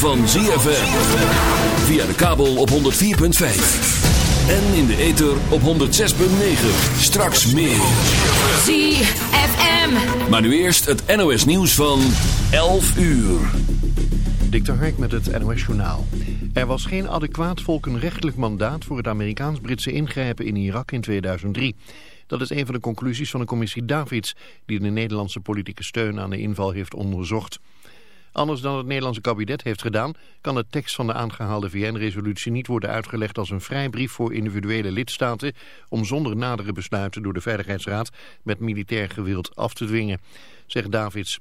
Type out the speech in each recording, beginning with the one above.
van ZFM. Via de kabel op 104.5. En in de ether op 106.9. Straks meer. ZFM. Maar nu eerst het NOS nieuws van 11 uur. Dik Hark met het NOS journaal. Er was geen adequaat volkenrechtelijk mandaat voor het Amerikaans-Britse ingrijpen in Irak in 2003. Dat is een van de conclusies van de commissie Davids... die de Nederlandse politieke steun aan de inval heeft onderzocht. Anders dan het Nederlandse kabinet heeft gedaan... kan de tekst van de aangehaalde VN-resolutie niet worden uitgelegd als een vrijbrief voor individuele lidstaten... om zonder nadere besluiten door de Veiligheidsraad met militair gewild af te dwingen, zegt Davids.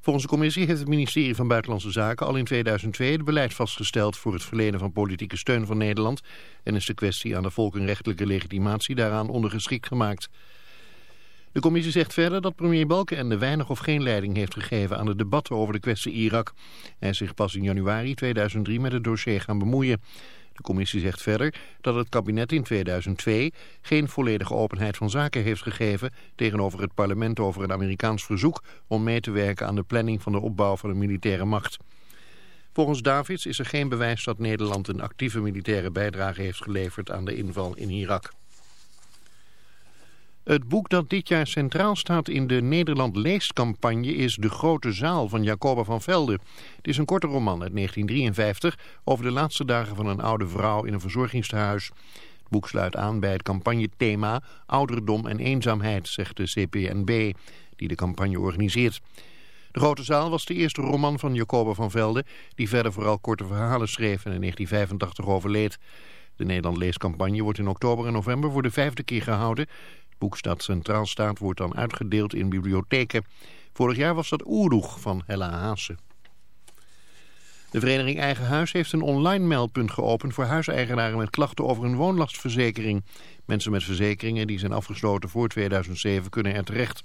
Volgens de commissie heeft het ministerie van Buitenlandse Zaken al in 2002 het beleid vastgesteld voor het verlenen van politieke steun van Nederland en is de kwestie aan de volkenrechtelijke legitimatie daaraan ondergeschikt gemaakt. De commissie zegt verder dat premier Balkenende weinig of geen leiding heeft gegeven aan de debatten over de kwestie Irak. Hij zich pas in januari 2003 met het dossier gaan bemoeien. De commissie zegt verder dat het kabinet in 2002 geen volledige openheid van zaken heeft gegeven tegenover het parlement over een Amerikaans verzoek om mee te werken aan de planning van de opbouw van een militaire macht. Volgens Davids is er geen bewijs dat Nederland een actieve militaire bijdrage heeft geleverd aan de inval in Irak. Het boek dat dit jaar centraal staat in de Nederland leest-campagne is De Grote Zaal van Jacoba van Velde. Het is een korte roman uit 1953 over de laatste dagen van een oude vrouw in een verzorgingstehuis. Het boek sluit aan bij het campagnethema Ouderdom en Eenzaamheid, zegt de CPNB, die de campagne organiseert. De Grote Zaal was de eerste roman van Jacoba van Velde, die verder vooral korte verhalen schreef en in 1985 overleed. De Nederland leescampagne wordt in oktober en november voor de vijfde keer gehouden boek dat centraal staat wordt dan uitgedeeld in bibliotheken. Vorig jaar was dat Oeroeg van Hella Haase. De vereniging Eigen Huis heeft een online meldpunt geopend voor huiseigenaren met klachten over een woonlastverzekering. Mensen met verzekeringen die zijn afgesloten voor 2007 kunnen er terecht.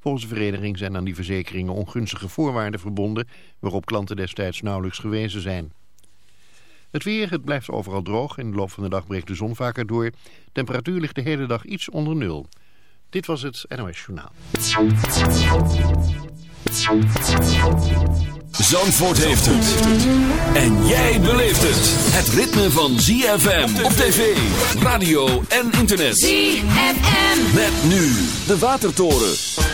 Volgens de vereniging zijn aan die verzekeringen ongunstige voorwaarden verbonden waarop klanten destijds nauwelijks gewezen zijn. Het weer, het blijft overal droog. In de loop van de dag breekt de zon vaker door. Temperatuur ligt de hele dag iets onder nul. Dit was het NOS Journaal. Zandvoort heeft het. En jij beleeft het. Het ritme van ZFM op tv, radio en internet. ZFM. Met nu de Watertoren.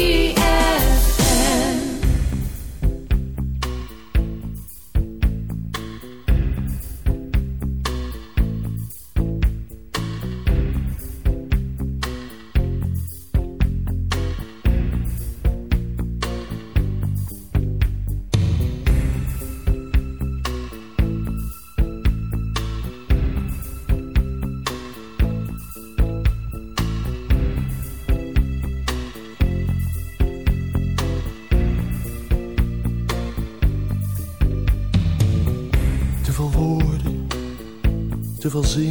van zin.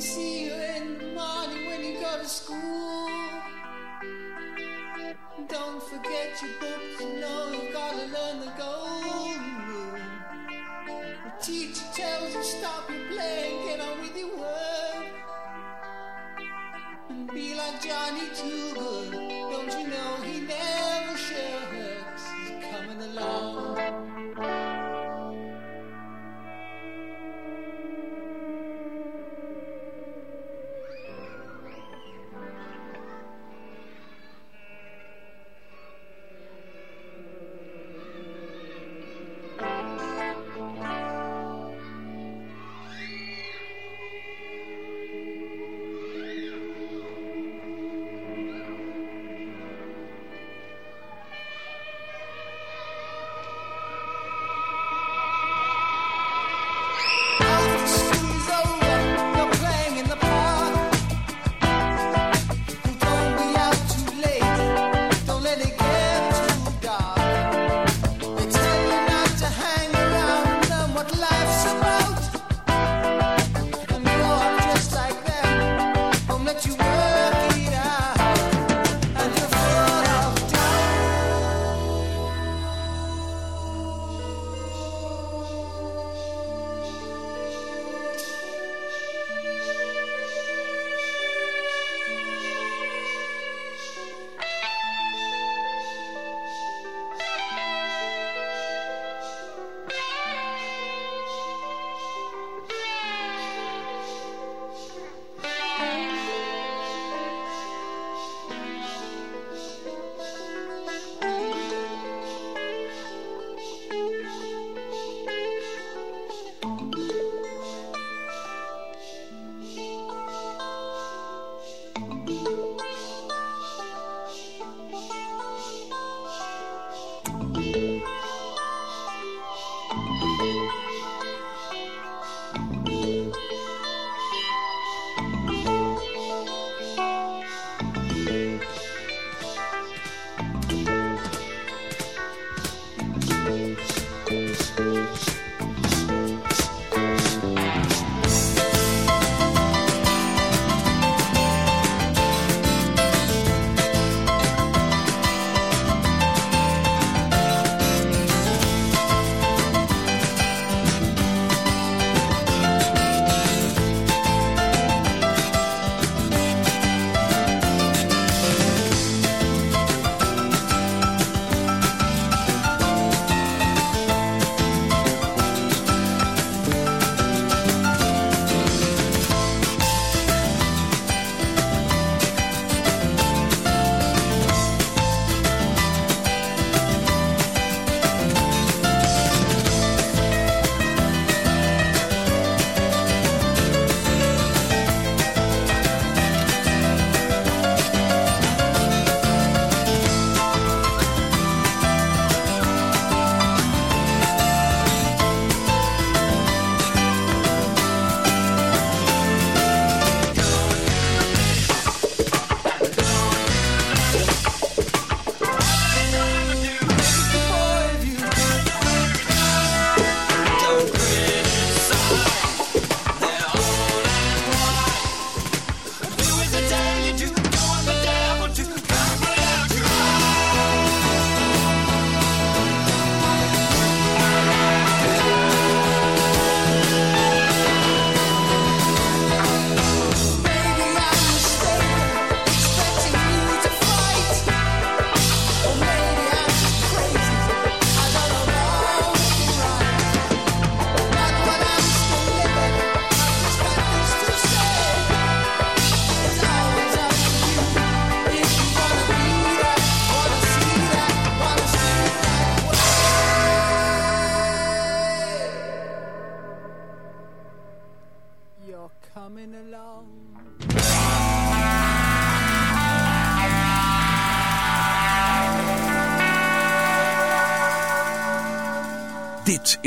see you in the morning when you go to school.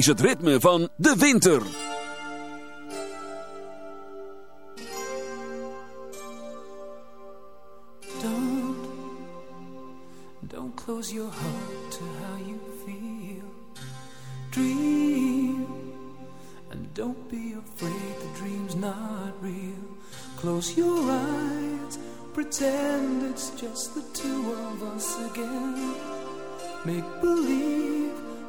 is het ritme van de winter. Don't, don't close your heart to how you feel. Dream, and don't be afraid the dream's not real. Close your eyes, pretend it's just the two of us again. Make believe.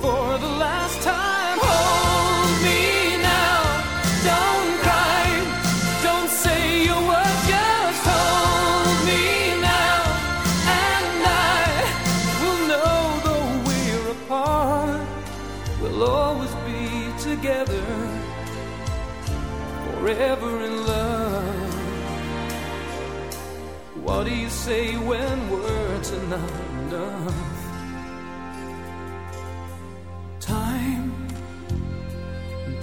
for the last time. Hold me now, don't cry, don't say a word, just hold me now, and I will know though we're apart, we'll always be together, forever in love. What do you say when words are not?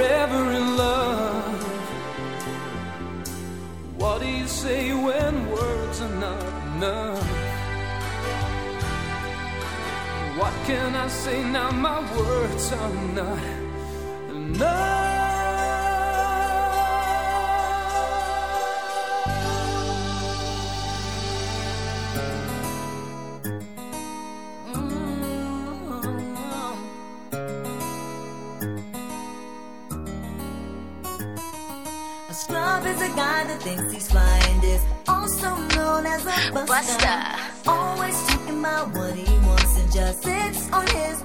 forever in love. What do you say when words are not enough? What can I say now? My words are not enough. Buster. Always talking about what he wants and just sits on his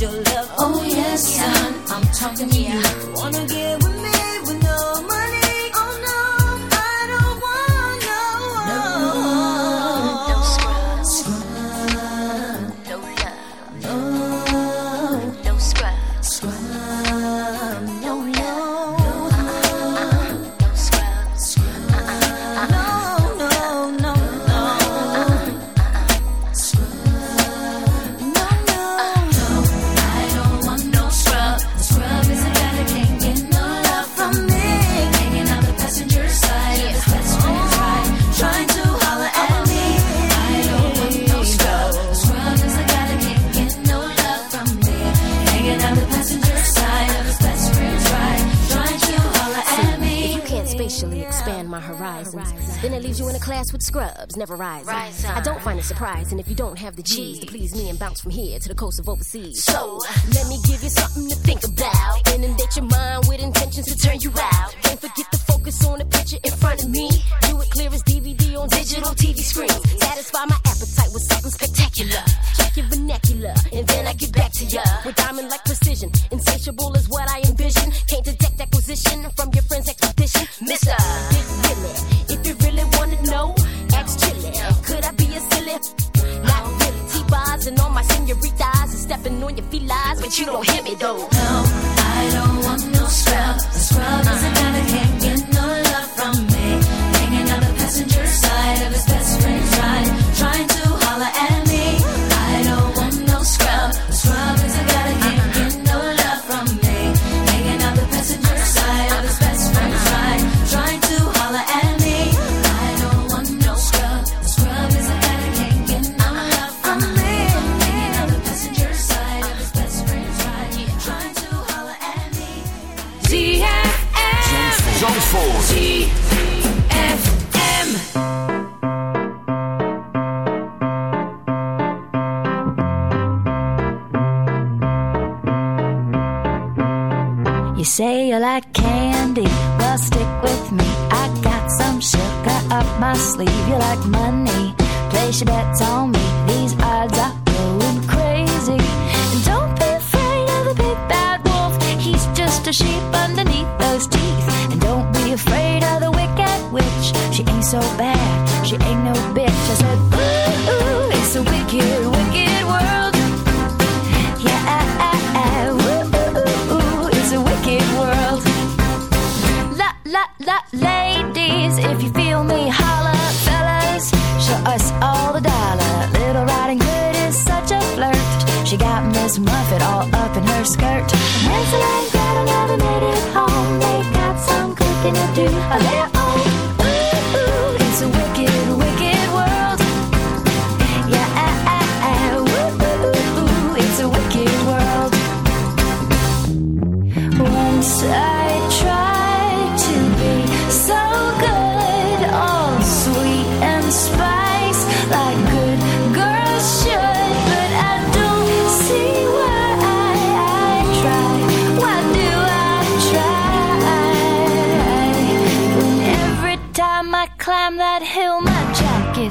your love. Oh, yes, son. I'm talking to you. never rise. rise I don't find it surprising if you don't have the cheese to please me and bounce from here to the coast of overseas. So, let me give you something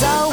So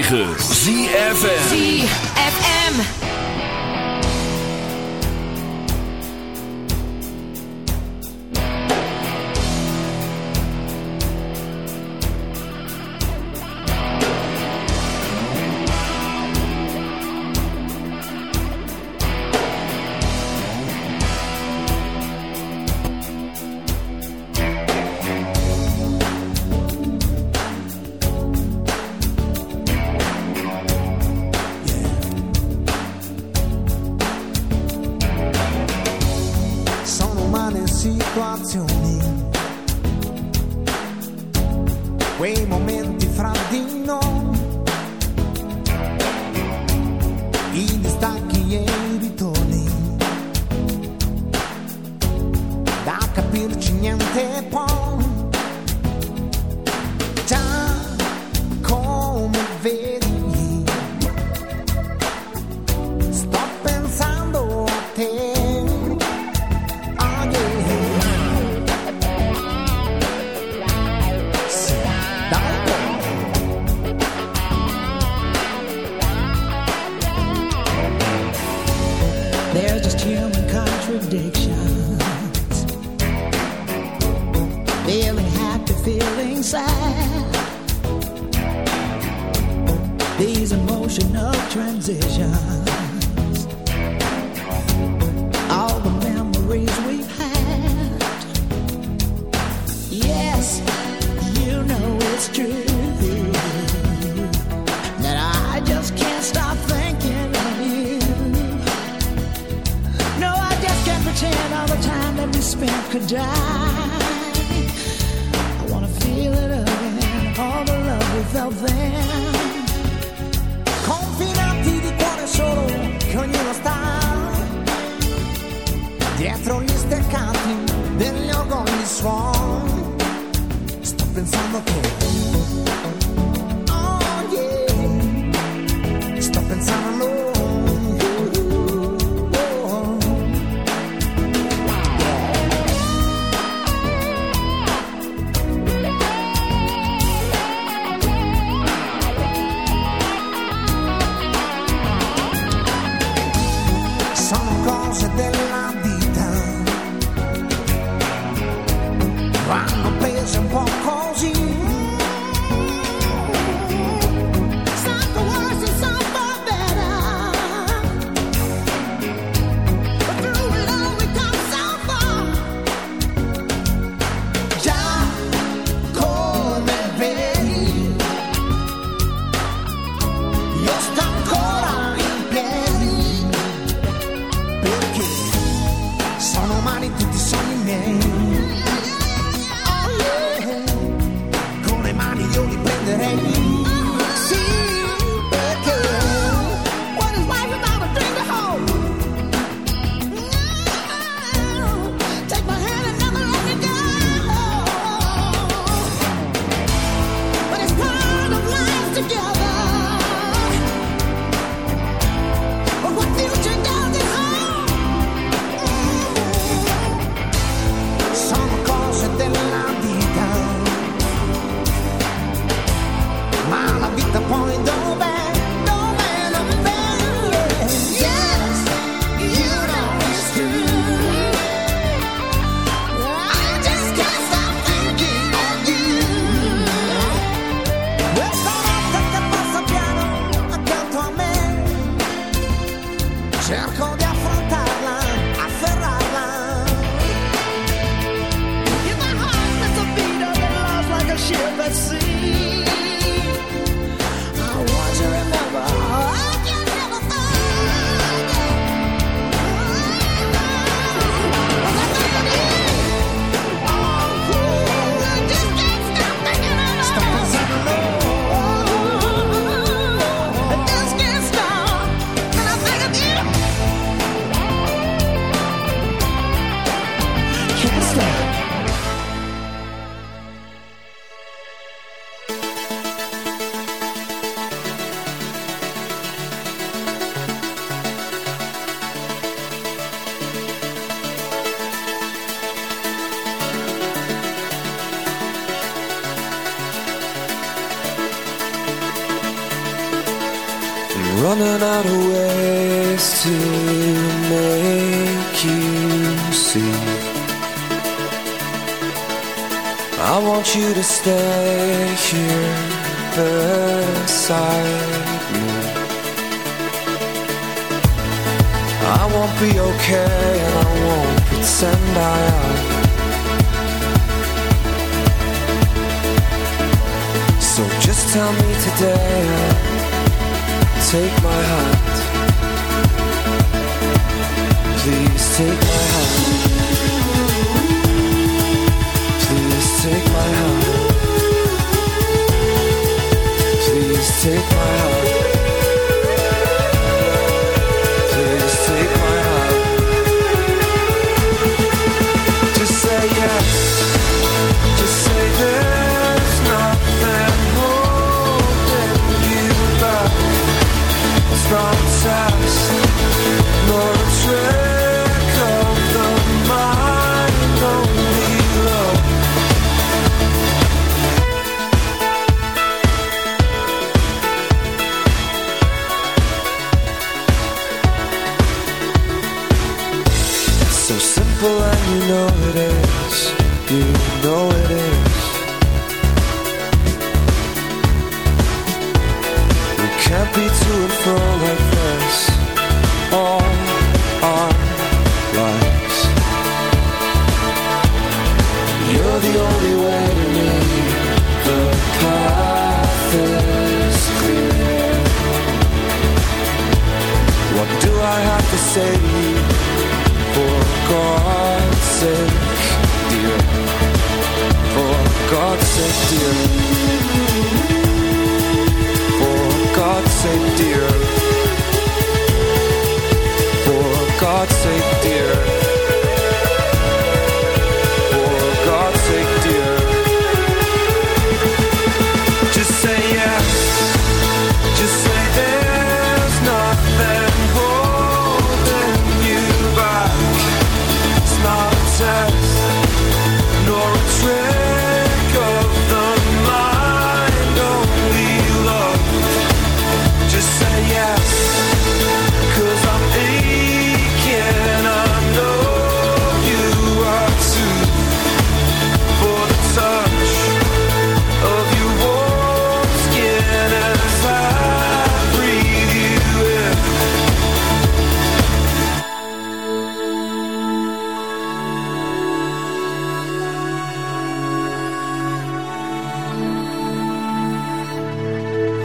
106.9 ZFM.